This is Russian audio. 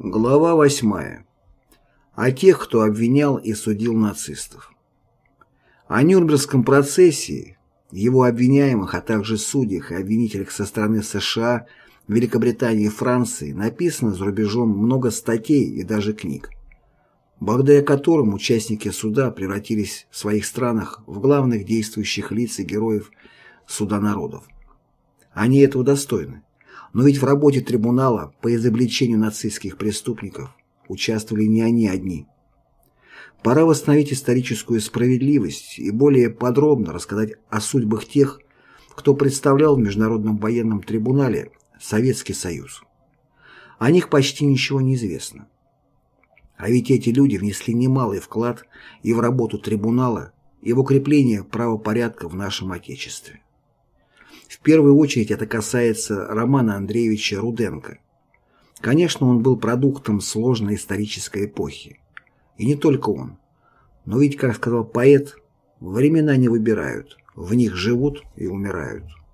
Глава 8. О тех, кто обвинял и судил нацистов. О Нюрнбергском процессе, его обвиняемых, а также судьях и обвинителях со стороны США, Великобритании и Франции написано за рубежом много статей и даже книг, благодаря которым участники суда превратились в своих странах в главных действующих лиц и героев суда народов. Они этого достойны. Но ведь в работе трибунала по изобличению нацистских преступников участвовали не они одни. Пора восстановить историческую справедливость и более подробно рассказать о судьбах тех, кто представлял в Международном военном трибунале Советский Союз. О них почти ничего не известно. А ведь эти люди внесли немалый вклад и в работу трибунала, и в укрепление правопорядка в нашем Отечестве. Первую очередь это касается Романа Андреевича Руденко. Конечно, он был продуктом сложной исторической эпохи. И не только он. Но ведь, как сказал поэт, времена не выбирают, в них живут и умирают.